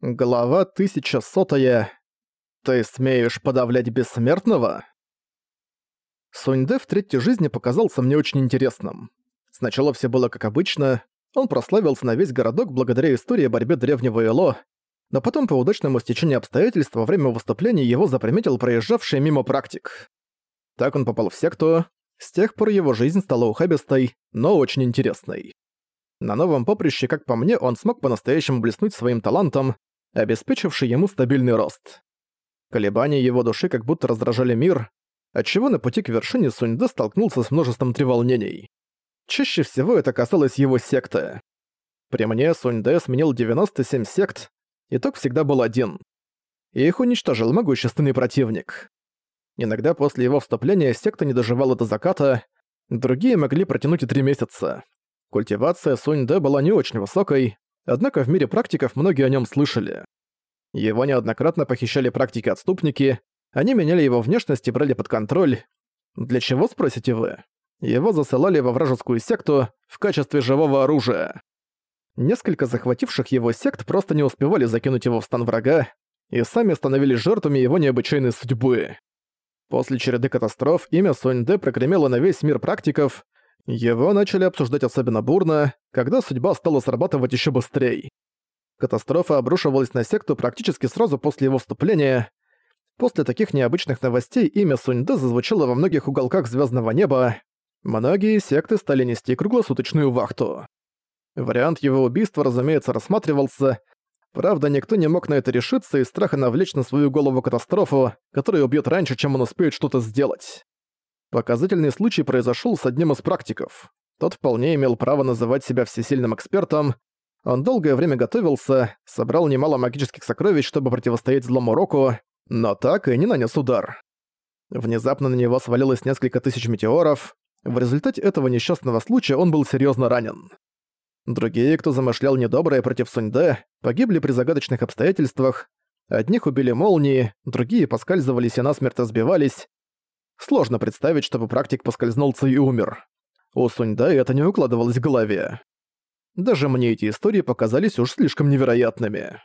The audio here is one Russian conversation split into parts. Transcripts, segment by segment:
Глава 1100. Ты смеешь подавлять бессмертного? Суньде в третьей жизни показался мне очень интересным. Сначала все было как обычно, он прославился на весь городок благодаря истории о борьбе древнего Эло, но потом по удачному стечению обстоятельств во время выступления его заприметил проезжавший мимо практик. Так он попал в секту, с тех пор его жизнь стала ухабистой, но очень интересной. На новом поприще, как по мне, он смог по-настоящему блеснуть своим талантом, обеспечивший ему стабильный рост. Колебания его души как будто раздражали мир, отчего на пути к вершине Суньде столкнулся с множеством треволнений. Чаще всего это касалось его секты. При мне Суньде сменил 97 сект, итог всегда был один. И их уничтожил могущественный противник. Иногда после его вступления секта не доживала до заката, другие могли протянуть и три месяца. Культивация Суньде была не очень высокой, однако в мире практиков многие о нем слышали. Его неоднократно похищали практики-отступники, они меняли его внешность и брали под контроль. Для чего, спросите вы? Его засылали во вражескую секту в качестве живого оружия. Несколько захвативших его сект просто не успевали закинуть его в стан врага и сами становились жертвами его необычайной судьбы. После череды катастроф имя Суньде прогремело на весь мир практиков, его начали обсуждать особенно бурно, когда судьба стала срабатывать еще быстрее. Катастрофа обрушивалась на секту практически сразу после его вступления. После таких необычных новостей имя Суньде зазвучало во многих уголках звездного неба. Многие секты стали нести круглосуточную вахту. Вариант его убийства, разумеется, рассматривался. Правда, никто не мог на это решиться из страха навлечь на свою голову катастрофу, которая убьет раньше, чем он успеет что-то сделать. Показательный случай произошел с одним из практиков. Тот вполне имел право называть себя всесильным экспертом. Он долгое время готовился, собрал немало магических сокровищ, чтобы противостоять злому року, но так и не нанес удар. Внезапно на него свалилось несколько тысяч метеоров. В результате этого несчастного случая он был серьезно ранен. Другие, кто замышлял недоброе против Суньде, погибли при загадочных обстоятельствах. Одних убили молнии, другие поскальзывались и насмерть разбивались, Сложно представить, чтобы практик поскользнулся и умер. У Суньда это не укладывалось в голове. Даже мне эти истории показались уж слишком невероятными.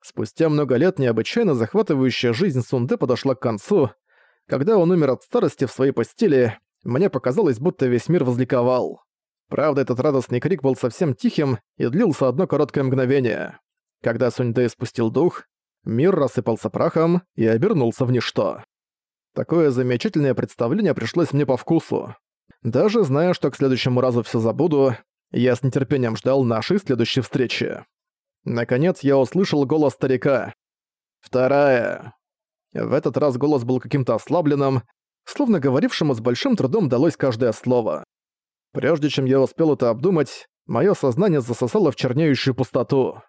Спустя много лет необычайно захватывающая жизнь Сунде подошла к концу. Когда он умер от старости в своей постели, мне показалось, будто весь мир возликовал. Правда, этот радостный крик был совсем тихим и длился одно короткое мгновение. Когда Суньде спустил дух, мир рассыпался прахом и обернулся в ничто. Такое замечательное представление пришлось мне по вкусу. Даже зная, что к следующему разу все забуду, я с нетерпением ждал нашей следующей встречи. Наконец я услышал голос старика. «Вторая». В этот раз голос был каким-то ослабленным, словно говорившему с большим трудом далось каждое слово. Прежде чем я успел это обдумать, мое сознание засосало в чернеющую пустоту.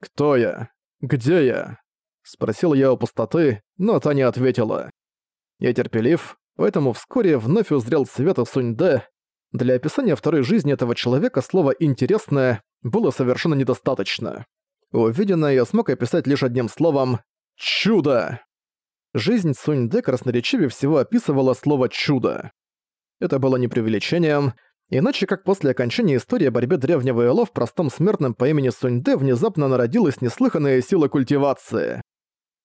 «Кто я? Где я?» Спросил я у пустоты, но та не ответила. Я терпелив, поэтому вскоре вновь узрел света Суньде. Для описания второй жизни этого человека слово «интересное» было совершенно недостаточно. Увиденное я смог описать лишь одним словом «чудо». Жизнь Суньде красноречивее всего описывала слово «чудо». Это было не преувеличением, иначе как после окончания истории о борьбе древнего Эло в простом смертном по имени Суньде внезапно народилась неслыханная сила культивации.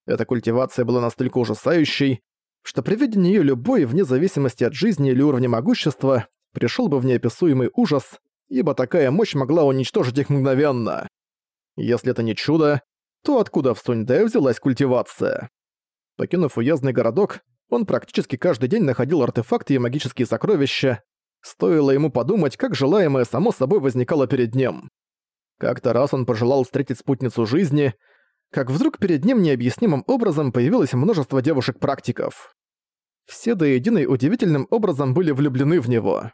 Эта культивация была настолько ужасающей, что при виде неё любой, вне зависимости от жизни или уровня могущества, пришёл бы в неописуемый ужас, ибо такая мощь могла уничтожить их мгновенно. Если это не чудо, то откуда в Суньдэ взялась культивация? Покинув уездный городок, он практически каждый день находил артефакты и магические сокровища. Стоило ему подумать, как желаемое само собой возникало перед ним. Как-то раз он пожелал встретить спутницу жизни — как вдруг перед ним необъяснимым образом появилось множество девушек-практиков. Все до единой удивительным образом были влюблены в него.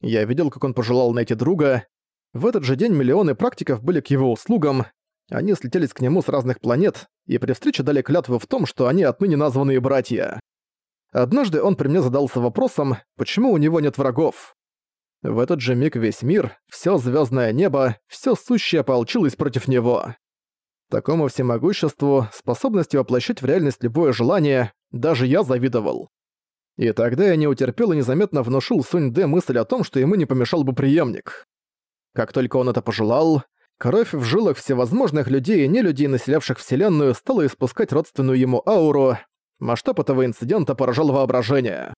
Я видел, как он пожелал найти друга. В этот же день миллионы практиков были к его услугам, они слетелись к нему с разных планет и при встрече дали клятву в том, что они отныне названные братья. Однажды он при мне задался вопросом, почему у него нет врагов. В этот же миг весь мир, все звездное небо, все сущее ополчилось против него. Такому всемогуществу, способности воплощать в реальность любое желание, даже я завидовал. И тогда я не утерпел и незаметно внушил Сунь Дэ мысль о том, что ему не помешал бы преемник. Как только он это пожелал, Кровь в жилах всевозможных людей и нелюдей, населявших Вселенную, стала испускать родственную ему ауру. Масштаб этого инцидента поражал воображение.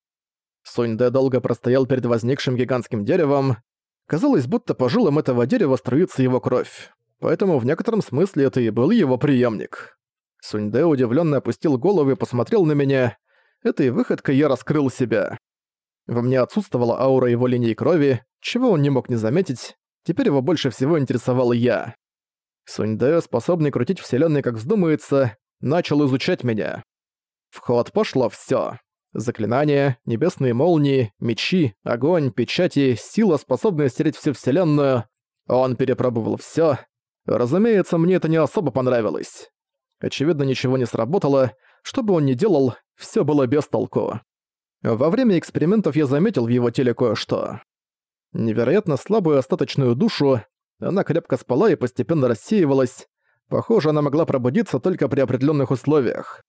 Суньде долго простоял перед возникшим гигантским деревом. Казалось, будто по жилам этого дерева струится его кровь. Поэтому в некотором смысле это и был его преемник. Суньде удивленно опустил голову и посмотрел на меня. Этой выходкой я раскрыл себя. Во мне отсутствовала аура его линии крови, чего он не мог не заметить, Теперь его больше всего интересовал я. Суньдэ, способный крутить вселенной как вздумается, начал изучать меня. В ход пошло всё. Заклинания, небесные молнии, мечи, огонь, печати, сила, способная стереть всю вселенную. Он перепробовал всё. Разумеется, мне это не особо понравилось. Очевидно, ничего не сработало. Что бы он ни делал, всё было без толку. Во время экспериментов я заметил в его теле кое-что невероятно слабую остаточную душу, она крепко спала и постепенно рассеивалась. Похоже, она могла пробудиться только при определенных условиях.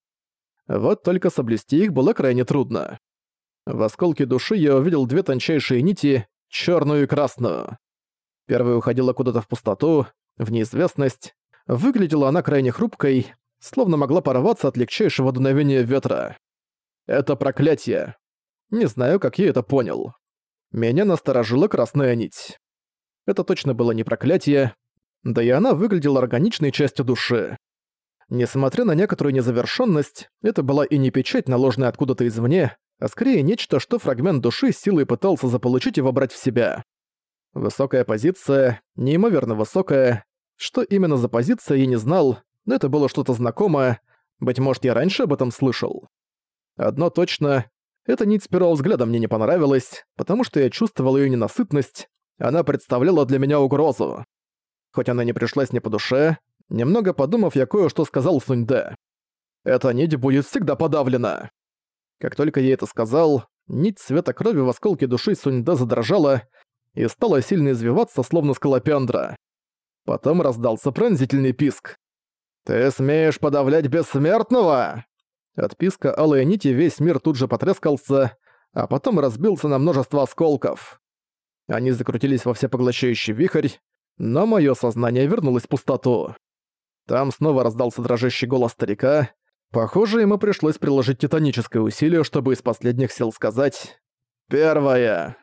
Вот только соблюсти их было крайне трудно. В осколке души я увидел две тончайшие нити, черную и красную. Первая уходила куда-то в пустоту, в неизвестность. Выглядела она крайне хрупкой, словно могла порваться от легчайшего дуновения ветра. Это проклятие. Не знаю, как я это понял меня насторожила красная нить. Это точно было не проклятие, да и она выглядела органичной частью души. Несмотря на некоторую незавершенность, это была и не печать, наложенная откуда-то извне, а скорее нечто, что фрагмент души силой пытался заполучить и вобрать в себя. Высокая позиция, неимоверно высокая. Что именно за позиция, я не знал, но это было что-то знакомое, быть может, я раньше об этом слышал. Одно точно, эта нить с первого взгляда мне не понравилась, потому что я чувствовал ее ненасытность, она представляла для меня угрозу. Хоть она не пришлась мне по душе, немного подумав, я кое-что сказал Суньде. «Эта нить будет всегда подавлена». Как только я это сказал, нить цвета крови в осколке души Суньде задрожала и стала сильно извиваться, словно скалопендра. Потом раздался пронзительный писк. «Ты смеешь подавлять бессмертного?» От писка алой нити весь мир тут же потрескался, а потом разбился на множество осколков. Они закрутились во всепоглощающий вихрь, но моё сознание вернулось в пустоту. Там снова раздался дрожащий голос старика. Похоже, ему пришлось приложить титаническое усилие, чтобы из последних сил сказать «Первое».